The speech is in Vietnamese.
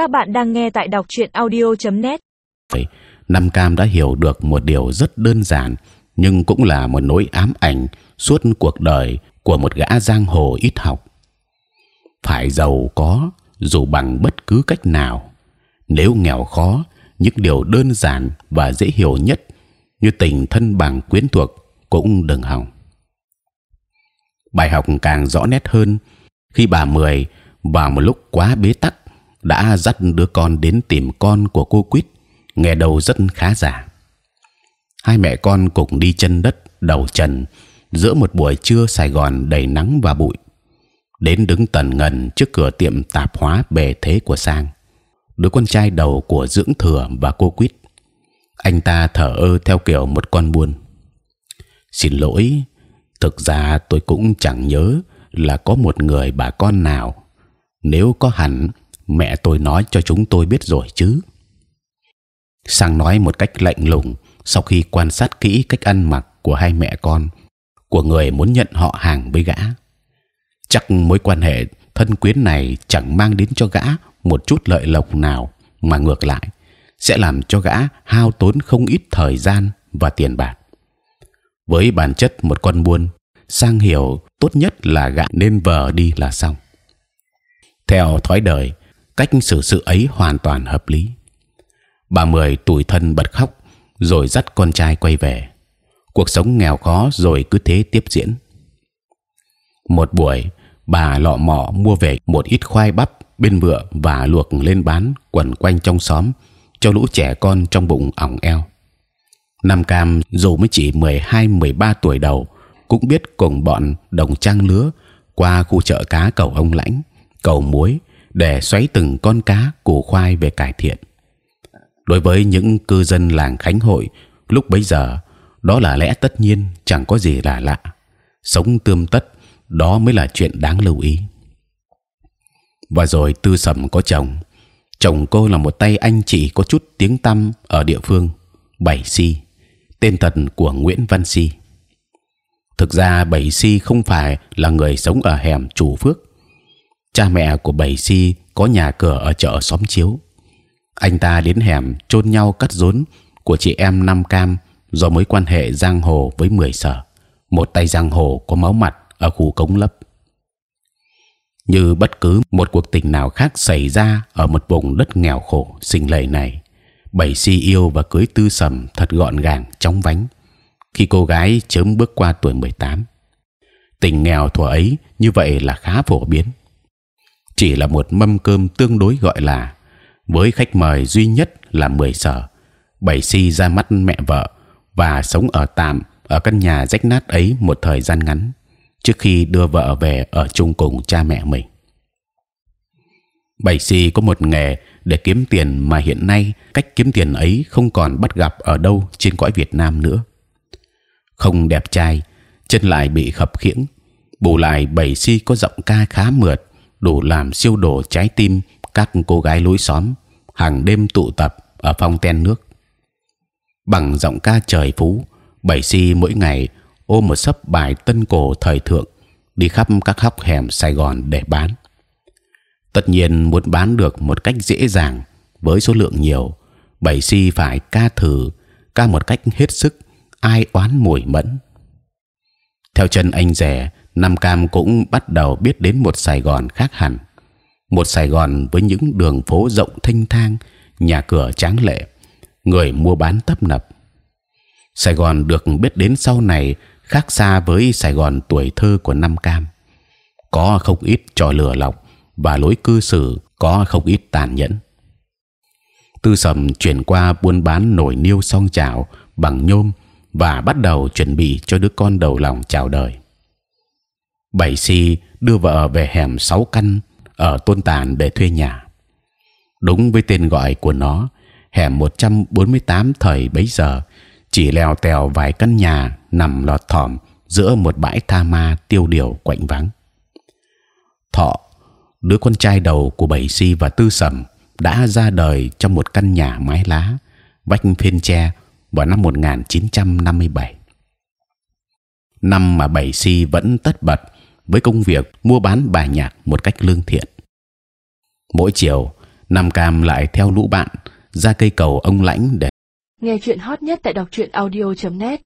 Các bạn đang nghe tại đọc truyện audio.net. Nam Cam đã hiểu được một điều rất đơn giản, nhưng cũng là một nỗi ám ảnh suốt cuộc đời của một gã giang hồ ít học. Phải giàu có dù bằng bất cứ cách nào. Nếu nghèo khó, những điều đơn giản và dễ hiểu nhất như tình thân bằng quyến thuộc cũng đừng hỏng Bài học càng rõ nét hơn khi bà mười vào một lúc quá bế tắc đã dắt đứa con đến tìm con của cô quýt, nghe đầu rất khá giả. Hai mẹ con cùng đi chân đất, đầu trần, giữa một buổi trưa Sài Gòn đầy nắng và bụi. Đến đứng tần ngần trước cửa tiệm tạp hóa bề thế của sang, đứa con trai đầu của dưỡng thừa và cô quýt. Anh ta thở ơ theo kiểu một con buôn. Xin lỗi, thực ra tôi cũng chẳng nhớ là có một người bà con nào. Nếu có hẳn mẹ tôi nói cho chúng tôi biết rồi chứ. Sang nói một cách lạnh lùng, sau khi quan sát kỹ cách ăn mặc của hai mẹ con, của người muốn nhận họ hàng với gã. Chắc mối quan hệ thân quyến này chẳng mang đến cho gã một chút lợi lộc nào, mà ngược lại, sẽ làm cho gã hao tốn không ít thời gian và tiền bạc. Với bản chất một con buôn, sang hiểu tốt nhất là gã nên vờ đi là xong. Theo thói đời cách xử sự ấy hoàn toàn hợp lý. Bà mười tủi thân bật khóc, rồi dắt con trai quay về. Cuộc sống nghèo khó rồi cứ thế tiếp diễn. Một buổi, bà lọ mọ mua về một ít khoai bắp, bên vựa và luộc lên bán quẩn quanh trong xóm, cho lũ trẻ con trong bụng ỏng eo. Nam Cam dù mới chỉ 12-13 tuổi đầu, cũng biết cùng bọn đồng trang lứa qua khu chợ cá cầu ông lãnh, cầu muối để xoáy từng con cá củ khoai về cải thiện. Đối với những cư dân làng Khánh Hội lúc bấy giờ, đó là lẽ tất nhiên, chẳng có gì là lạ. Sống tươm tất, đó mới là chuyện đáng lưu ý. Và rồi Tư Sầm có chồng, chồng cô là một tay anh chị có chút tiếng tăm ở địa phương, Bảy Si, tên thật của Nguyễn Văn Si. Thực ra Bảy Si không phải là người sống ở hẻm Chủ Phước, cha mẹ của bảy si có nhà cửa ở chợ xóm chiếu. Anh ta đến hẻm chôn nhau cắt rốn của chị em năm cam do mối quan hệ giang hồ với mười sở. Một tay giang hồ có máu mặt ở khu cống lấp. Như bất cứ một cuộc tình nào khác xảy ra ở một vùng đất nghèo khổ sinh lầy này bảy si yêu và cưới tư sầm thật gọn gàng, chóng vánh. Khi cô gái chớm bước qua tuổi 18 tình nghèo thuở ấy như vậy là khá phổ biến chỉ là một mâm cơm tương đối gọi là với khách mời duy nhất là mười sở bảy si ra mắt mẹ vợ và sống ở tạm ở căn nhà rách nát ấy một thời gian ngắn trước khi đưa vợ về ở chung cùng cha mẹ mình. Bảy si có một nghề để kiếm tiền mà hiện nay cách kiếm tiền ấy không còn bắt gặp ở đâu trên cõi Việt Nam nữa. Không đẹp trai, chân lại bị khập khiễng, bù lại bảy si có giọng ca khá mượt, đủ làm siêu đổ trái tim các cô gái lối xóm hàng đêm tụ tập ở phong ten nước bằng giọng ca trời phú bảy si mỗi ngày ôm một sấp bài tân cổ thời thượng đi khắp các hóc hẻm Sài Gòn để bán. Tất nhiên muốn bán được một cách dễ dàng với số lượng nhiều, bảy si phải ca thử ca một cách hết sức ai oán mùi mẫn. Theo chân anh rẻ, Nam Cam cũng bắt đầu biết đến một Sài Gòn khác hẳn, một Sài Gòn với những đường phố rộng thênh thang, nhà cửa tráng lệ, người mua bán tấp nập. Sài Gòn được biết đến sau này khác xa với Sài Gòn tuổi thơ của Nam Cam, có không ít trò lừa lọc và lối cư xử có không ít tàn nhẫn. Tư Sầm chuyển qua buôn bán nổi niêu song chảo bằng nhôm và bắt đầu chuẩn bị cho đứa con đầu lòng chào đời bảy si đưa vợ về hẻm sáu căn ở tôn tàn để thuê nhà. Đúng với tên gọi của nó, hẻm 148 thời bấy giờ, chỉ leo tèo vài căn nhà nằm lọt thỏm giữa một bãi tha ma tiêu điều quạnh vắng. Thọ, đứa con trai đầu của bảy si và tư sầm đã ra đời trong một căn nhà mái lá, vách phên tre vào năm 1957 năm mà bảy si vẫn tất bật với công việc mua bán bài nhạc một cách lương thiện. Mỗi chiều, Nam Cam lại theo lũ bạn ra cây cầu ông lãnh để Nghe chuyện hot nhất tại đọc truyện audio.net